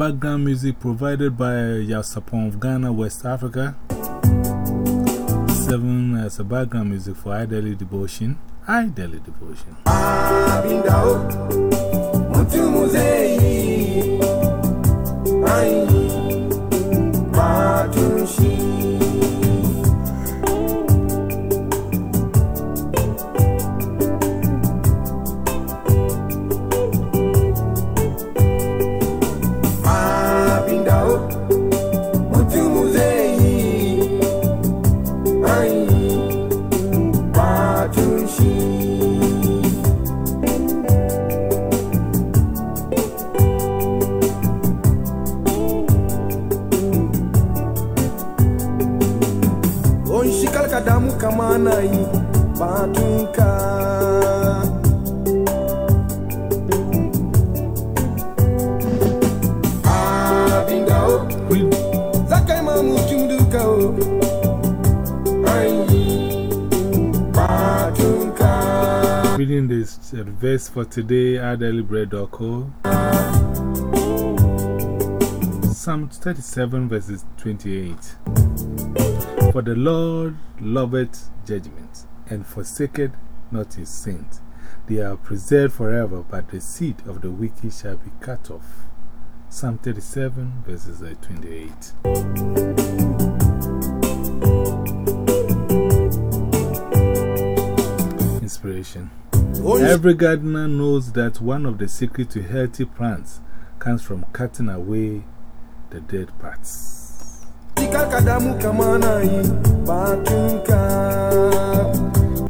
Background music provided by Yasapon of Ghana, West Africa. 7 as a background music for I Devotion. I Devotion. Onshikal batunka reading this verse for today, idailybread.co. Psalm 37, verses 28. For the Lord loveth judgment, and forsaketh not his saints. They are preserved forever, but the seed of the wicked shall be cut off. Psalm 37, verses uh, 28. Inspiration. Every gardener knows that one of the secrets to healthy plants comes from cutting away the dead parts.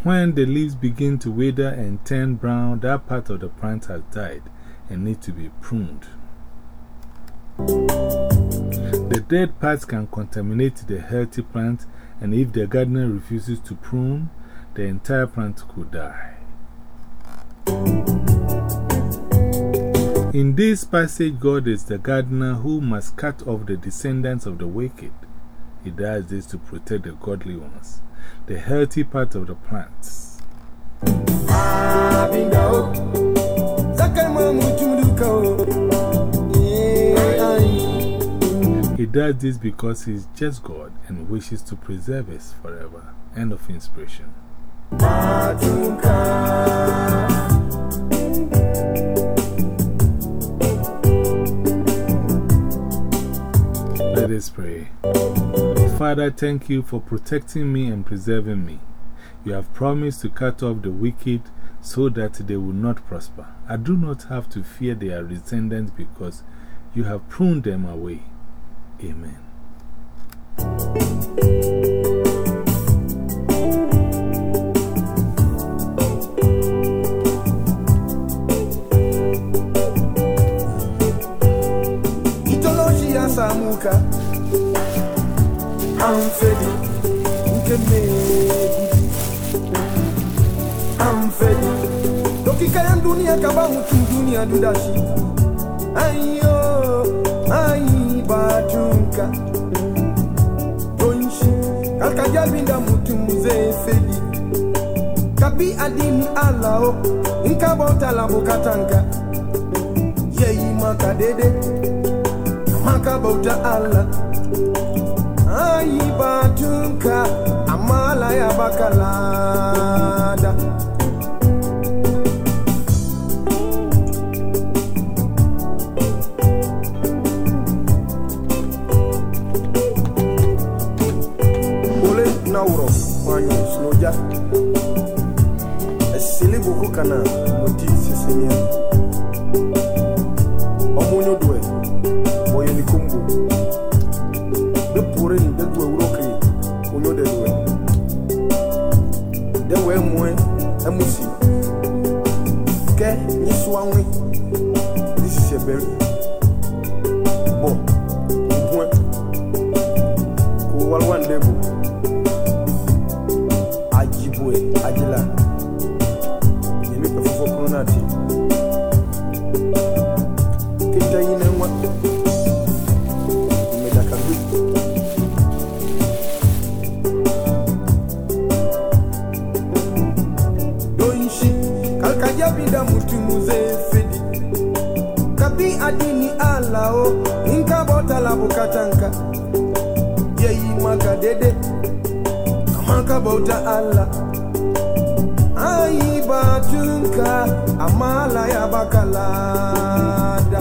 When the leaves begin to wither and turn brown, that part of the plant has died and needs to be pruned. The dead parts can contaminate the healthy plant, and if the gardener refuses to prune, the entire plant could die. In this passage, God is the gardener who must cut off the descendants of the wicked. He does this to protect the godly ones, the healthy part of the plants. Abinda o zakai mamu tunduka o Ai He does this because He is just God and wishes to preserve us forever. End of inspiration. Let us pray. Father, thank you for protecting me and preserving me. You have promised to cut off the wicked so that they will not prosper. I do not have to fear their descendants because you have pruned them away. Amen. Amfedi Dokika ya dunia kaba mutu dudashi Ayo Ayi batunka Tonshi Kalka jabinda mutu fedi Kabi adini alao Nkabota la bukatanka Yeyi maka dede maka bauta Allah ka amala ya bakalada. la ya baka lada Ole nauro wanyo snoja Esilibu kukana moti amusi. Kɛ nyisuwa ŋui nisise bɛri bɔ nkuɛ ko waliwan lebo ajiboe ajila. Yemi pɛ fɔfɔ kɔnɔ naa ti. Doinshi kalkaja bida mutu muze fedi. Kabi adini ala o Inka bota bukatanka. Yeyi dede kamaka bota ala. Ayi batunka Amala ya bakalada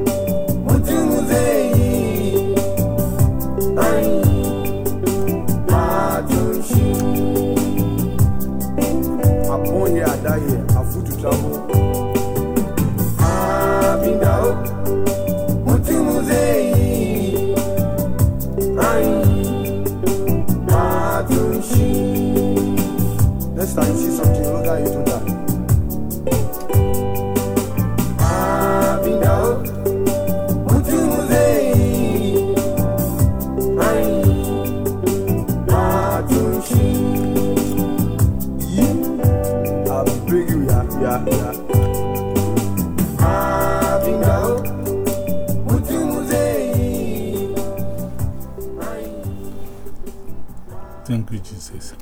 bring you, yeah, yeah, yeah. Thank you, Jesus.